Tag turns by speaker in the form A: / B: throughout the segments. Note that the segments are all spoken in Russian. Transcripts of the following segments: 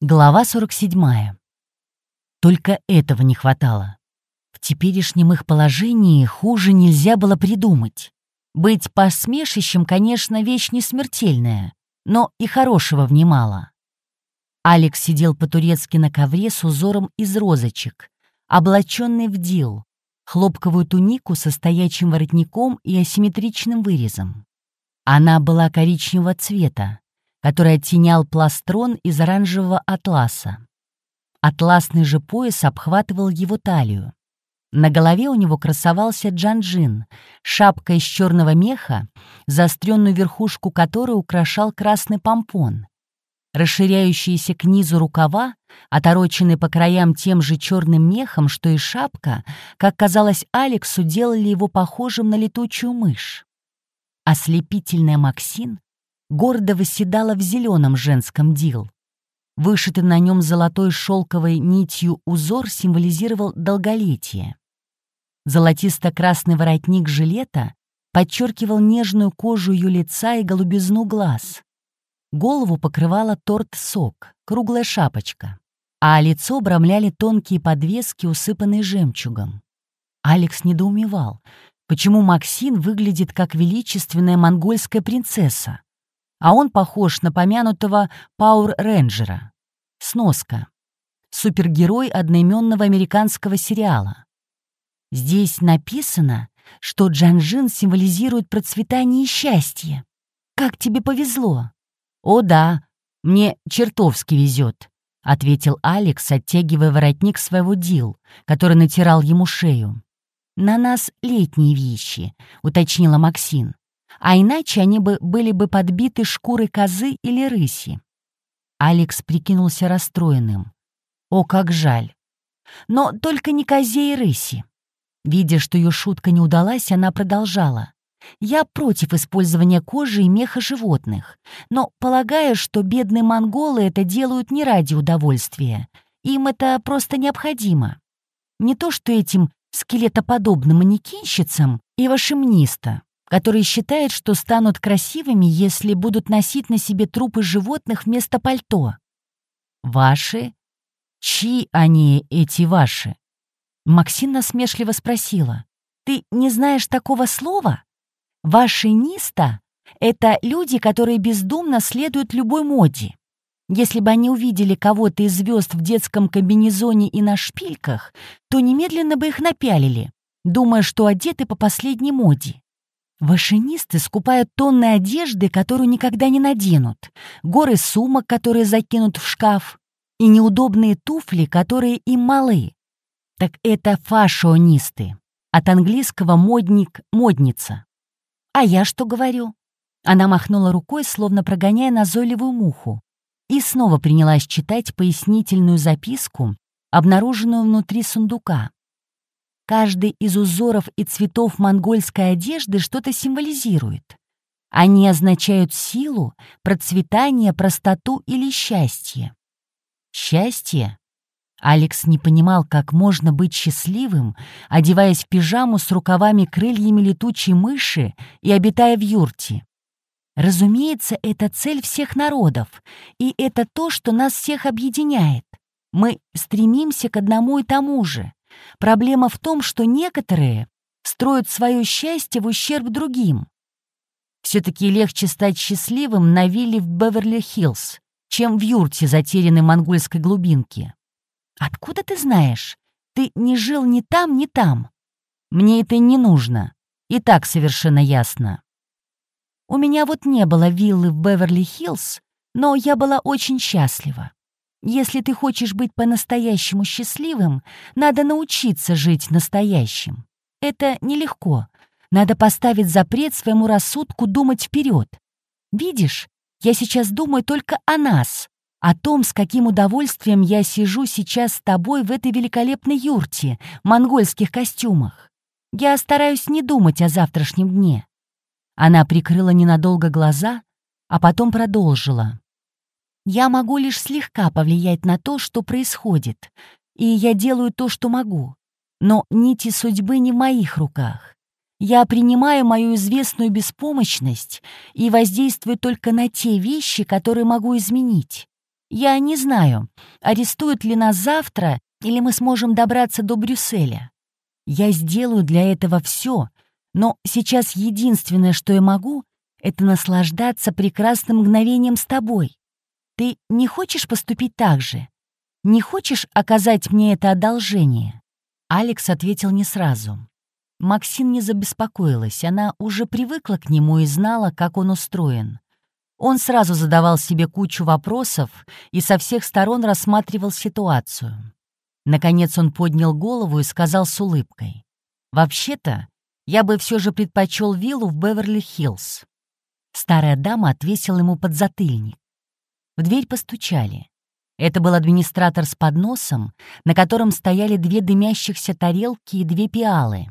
A: Глава 47. Только этого не хватало. В теперешнем их положении хуже нельзя было придумать. Быть посмешищем, конечно, вещь не смертельная, но и хорошего в ней мало. Алекс сидел по-турецки на ковре с узором из розочек, облаченный в дил, хлопковую тунику со стоячим воротником и асимметричным вырезом. Она была коричневого цвета, который оттенял пластрон из оранжевого атласа. Атласный же пояс обхватывал его талию. На голове у него красовался джанжин, шапка из черного меха, заостренную верхушку которой украшал красный помпон. Расширяющиеся к низу рукава, отороченные по краям тем же черным мехом, что и шапка, как казалось Алексу, делали его похожим на летучую мышь. Ослепительная Максин гордо восседала в зеленом женском дил. Вышитый на нем золотой шелковой нитью узор символизировал долголетие. Золотисто-красный воротник жилета подчеркивал нежную кожу ее лица и голубизну глаз. Голову покрывала торт-сок, круглая шапочка, а лицо обрамляли тонкие подвески, усыпанные жемчугом. Алекс недоумевал, почему Максин выглядит как величественная монгольская принцесса, а он похож на помятого Пауэр-рейнджера. Сноска. Супергерой одноименного американского сериала. Здесь написано, что Джанжин символизирует процветание и счастье. Как тебе повезло? О да, мне чертовски везет, ответил Алекс, оттягивая воротник своего дил, который натирал ему шею. «На нас летние вещи», — уточнила Максин а иначе они бы были бы подбиты шкурой козы или рыси. Алекс прикинулся расстроенным. О, как жаль! Но только не козе и рыси. Видя, что ее шутка не удалась, она продолжала. «Я против использования кожи и меха животных, но полагаю, что бедные монголы это делают не ради удовольствия. Им это просто необходимо. Не то что этим скелетоподобным манекенщицам и вашим ниста, которые считают, что станут красивыми, если будут носить на себе трупы животных вместо пальто. Ваши? Чьи они, эти ваши? Максим насмешливо спросила. Ты не знаешь такого слова? Ваши ниста — это люди, которые бездумно следуют любой моде. Если бы они увидели кого-то из звезд в детском комбинезоне и на шпильках, то немедленно бы их напялили, думая, что одеты по последней моде. Вашинисты скупают тонны одежды, которую никогда не наденут, горы сумок, которые закинут в шкаф, и неудобные туфли, которые им малы. Так это фашионисты. От английского «модник» — «модница». А я что говорю? Она махнула рукой, словно прогоняя назойливую муху, и снова принялась читать пояснительную записку, обнаруженную внутри сундука. Каждый из узоров и цветов монгольской одежды что-то символизирует. Они означают силу, процветание, простоту или счастье. Счастье? Алекс не понимал, как можно быть счастливым, одеваясь в пижаму с рукавами-крыльями летучей мыши и обитая в юрте. Разумеется, это цель всех народов, и это то, что нас всех объединяет. Мы стремимся к одному и тому же Проблема в том, что некоторые строят свое счастье в ущерб другим. Все-таки легче стать счастливым на вилле в Беверли-Хиллз, чем в юрте, затерянной монгольской глубинке. Откуда ты знаешь? Ты не жил ни там, ни там. Мне это не нужно. И так совершенно ясно. У меня вот не было виллы в Беверли-Хиллз, но я была очень счастлива. Если ты хочешь быть по-настоящему счастливым, надо научиться жить настоящим. Это нелегко. Надо поставить запрет своему рассудку думать вперед. Видишь, я сейчас думаю только о нас, о том, с каким удовольствием я сижу сейчас с тобой в этой великолепной юрте, монгольских костюмах. Я стараюсь не думать о завтрашнем дне. Она прикрыла ненадолго глаза, а потом продолжила. Я могу лишь слегка повлиять на то, что происходит, и я делаю то, что могу. Но нити судьбы не в моих руках. Я принимаю мою известную беспомощность и воздействую только на те вещи, которые могу изменить. Я не знаю, арестуют ли нас завтра, или мы сможем добраться до Брюсселя. Я сделаю для этого все, но сейчас единственное, что я могу, это наслаждаться прекрасным мгновением с тобой. Ты не хочешь поступить так же? Не хочешь оказать мне это одолжение?» Алекс ответил не сразу. Максим не забеспокоилась, она уже привыкла к нему и знала, как он устроен. Он сразу задавал себе кучу вопросов и со всех сторон рассматривал ситуацию. Наконец он поднял голову и сказал с улыбкой. «Вообще-то, я бы все же предпочел виллу в Беверли-Хиллз». Старая дама отвесила ему подзатыльник. В дверь постучали. Это был администратор с подносом, на котором стояли две дымящихся тарелки и две пиалы.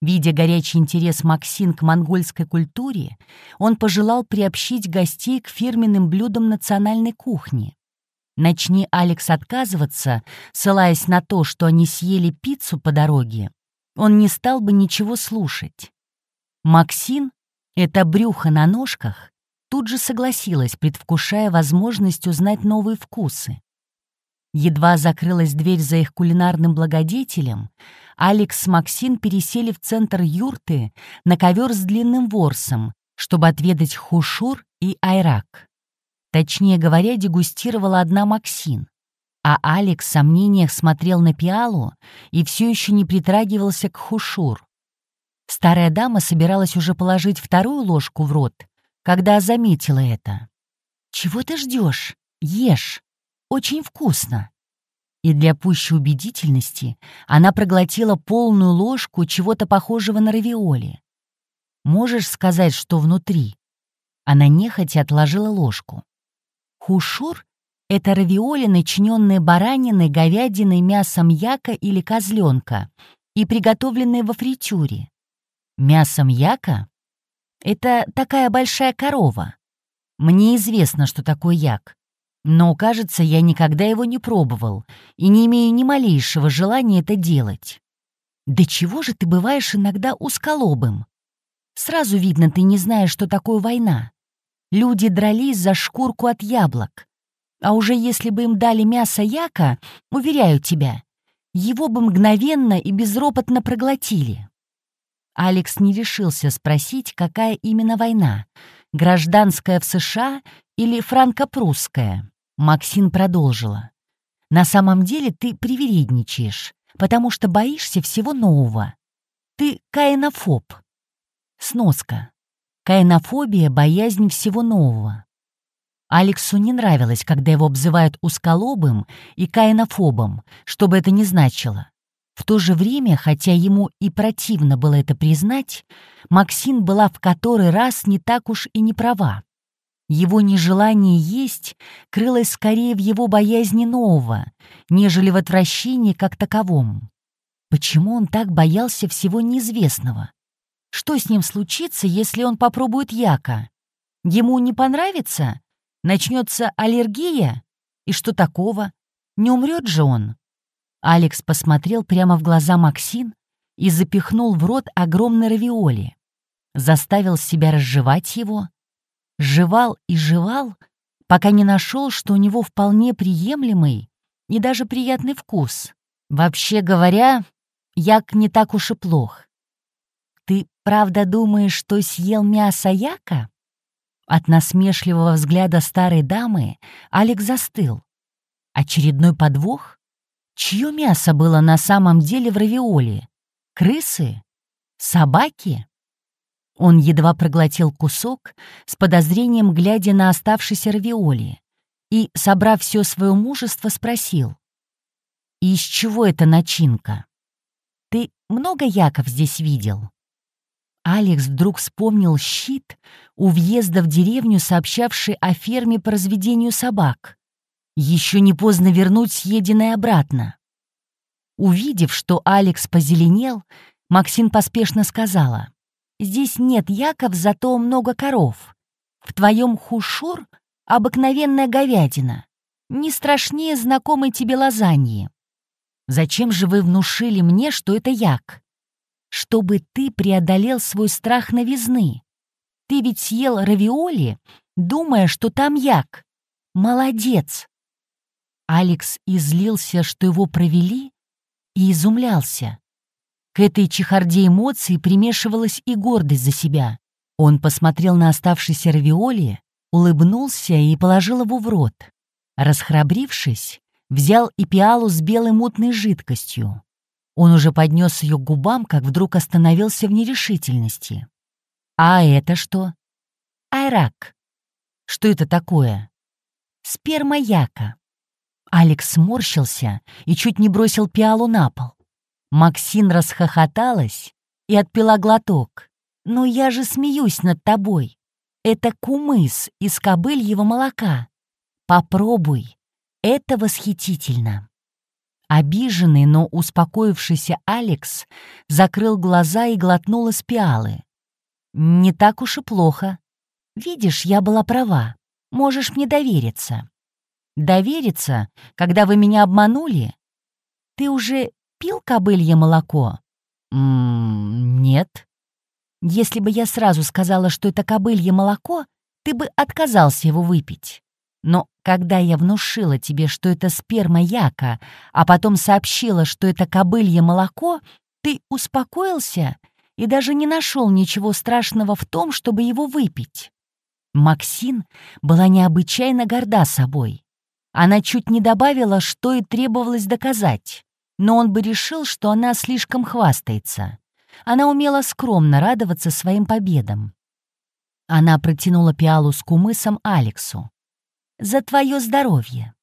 A: Видя горячий интерес Максин к монгольской культуре, он пожелал приобщить гостей к фирменным блюдам национальной кухни. Начни Алекс отказываться, ссылаясь на то, что они съели пиццу по дороге, он не стал бы ничего слушать. Максин, это брюхо на ножках, тут же согласилась, предвкушая возможность узнать новые вкусы. Едва закрылась дверь за их кулинарным благодетелем, Алекс с Максин пересели в центр юрты на ковер с длинным ворсом, чтобы отведать хушур и айрак. Точнее говоря, дегустировала одна Максин, а Алекс в сомнениях смотрел на пиалу и все еще не притрагивался к хушур. Старая дама собиралась уже положить вторую ложку в рот, когда заметила это. «Чего ты ждешь? Ешь. Очень вкусно». И для пущей убедительности она проглотила полную ложку чего-то похожего на равиоли. «Можешь сказать, что внутри?» Она нехотя отложила ложку. Хушур — это равиоли, начиненные бараниной, говядиной, мясом яка или козленка и приготовленные во фритюре. Мясом яка это такая большая корова. Мне известно, что такое як. Но, кажется, я никогда его не пробовал и не имею ни малейшего желания это делать. Да чего же ты бываешь иногда усколобым? Сразу видно, ты не знаешь, что такое война. Люди дрались за шкурку от яблок. А уже если бы им дали мясо яка, уверяю тебя, его бы мгновенно и безропотно проглотили. Алекс не решился спросить, какая именно война — гражданская в США или франко-прусская. Максин продолжила. «На самом деле ты привередничаешь, потому что боишься всего нового. Ты каинофоб». Сноска. Каинофобия — боязнь всего нового. Алексу не нравилось, когда его обзывают усколобым и каинофобом, что бы это ни значило. В то же время, хотя ему и противно было это признать, Максин была в который раз не так уж и не права. Его нежелание есть крылось скорее в его боязни нового, нежели в отвращении как таковом. Почему он так боялся всего неизвестного? Что с ним случится, если он попробует яка? Ему не понравится? Начнется аллергия? И что такого? Не умрет же он? Алекс посмотрел прямо в глаза Максин и запихнул в рот огромный равиоли. Заставил себя разжевать его. Жевал и жевал, пока не нашел, что у него вполне приемлемый и даже приятный вкус. Вообще говоря, як не так уж и плох. «Ты правда думаешь, что съел мясо яка?» От насмешливого взгляда старой дамы Алекс застыл. Очередной подвох? Чье мясо было на самом деле в равиоле? Крысы? Собаки? Он едва проглотил кусок, с подозрением глядя на оставшийся равиоли, и, собрав все свое мужество, спросил. «Из чего эта начинка? Ты много яков здесь видел?» Алекс вдруг вспомнил щит у въезда в деревню, сообщавший о ферме по разведению собак. Еще не поздно вернуть съеденное обратно. Увидев, что Алекс позеленел, Максин поспешно сказала, «Здесь нет яков, зато много коров. В твоем хушур обыкновенная говядина, не страшнее знакомой тебе лазаньи. Зачем же вы внушили мне, что это як? Чтобы ты преодолел свой страх новизны. Ты ведь съел равиоли, думая, что там як. Молодец!» Алекс излился, что его провели, и изумлялся. К этой чехарде эмоций примешивалась и гордость за себя. Он посмотрел на оставшийся равиоли, улыбнулся и положил его в рот. Расхрабрившись, взял и пиалу с белой мутной жидкостью. Он уже поднес ее к губам, как вдруг остановился в нерешительности. «А это что?» «Айрак». «Что это такое?» «Сперма яка». Алекс сморщился и чуть не бросил пиалу на пол. Максин расхохоталась и отпила глоток. «Ну я же смеюсь над тобой. Это кумыс из кобыльего молока. Попробуй. Это восхитительно». Обиженный, но успокоившийся Алекс закрыл глаза и глотнул из пиалы. «Не так уж и плохо. Видишь, я была права. Можешь мне довериться». «Довериться, когда вы меня обманули? Ты уже пил кобылье молоко?» «М -м, «Нет». «Если бы я сразу сказала, что это кобылье молоко, ты бы отказался его выпить. Но когда я внушила тебе, что это сперма яка, а потом сообщила, что это кобылье молоко, ты успокоился и даже не нашел ничего страшного в том, чтобы его выпить. Максин была необычайно горда собой. Она чуть не добавила, что и требовалось доказать, но он бы решил, что она слишком хвастается. Она умела скромно радоваться своим победам. Она протянула пиалу с кумысом Алексу за твое здоровье.